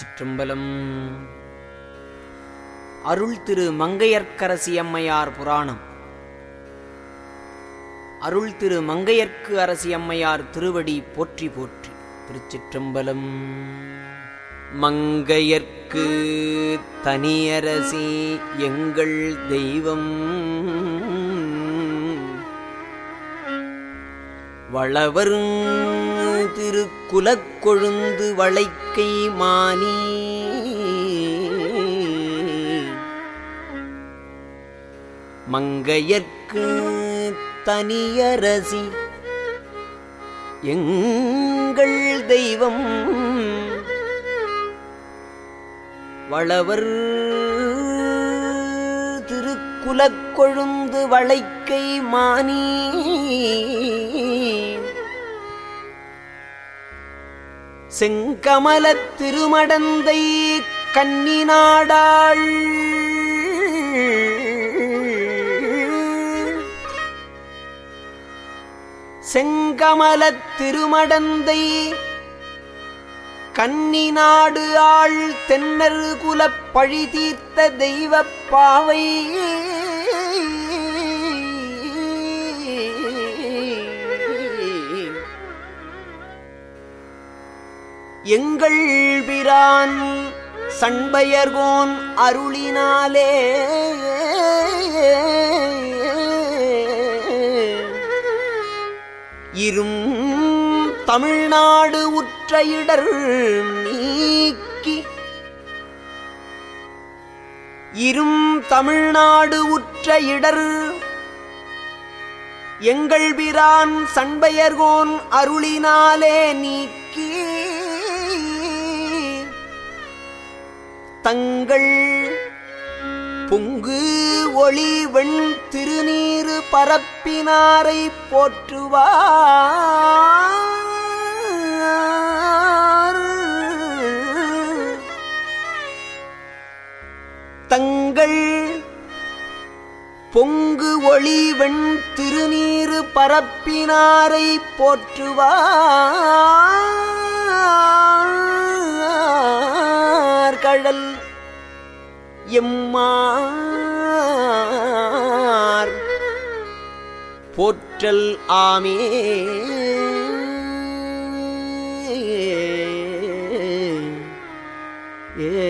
திருச்சிற்றம்பலம். அருள் திரு மங்கையர்க்கரசி அம்மையார் புராணம். அருள் திரு மங்கையர்க்கு அரசி அம்மையார் திருவடி போற்றி போற்றி. திருச்சிற்றம்பலம். மங்கையர்க்கு தனியரசி எங்கள் தெய்வம். வளவரும் திருக்குலக் கொழுந்து வளைக்கை மானி. மங்கையற்கு தனியரசி. எங்கள் தெய்வம் வளவர் திருக்குலக் கொழுந்து வளைக்கை மானி. செங்கமலத் திருமடந்தை கன்னிநாடாள் செங்கமலத் திருமடந்தை கன்னிநாடு ஆள் தென்னரு குலப் பழி தீர்த்த தெய்வப் பாவை. எங்கள் பிரான் சண்பயர்கோன் அருளினாலே. இரும் தமிழ்நாடு உற்ற இடர் நீக்கி. இரும் தமிழ்நாடு உற்ற இடர் எங்கள் பிரான் சண்பயர்கோன் அருளினாலே நீக்கி. தங்கள் பொங்கு ஒளி வெண் திருநீரு பரப்பினாரை போற்றுவார். தங்கள் பொங்கு ஒளி வெண் திருநீரு பரப்பினாரை போற்றுவார். கடல் எம்மார். போற்றல் ஆமே. ஏ.